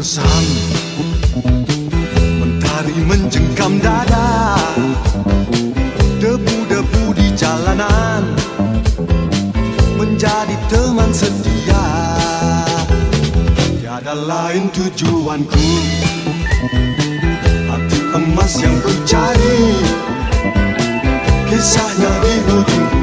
tersanggup Mentari menjengkam dada. Debu-debu di jalanan. Menjadi teman setia. Tiada lain tujuanku. Hati emas yang ku cari. Kisahnya di hujung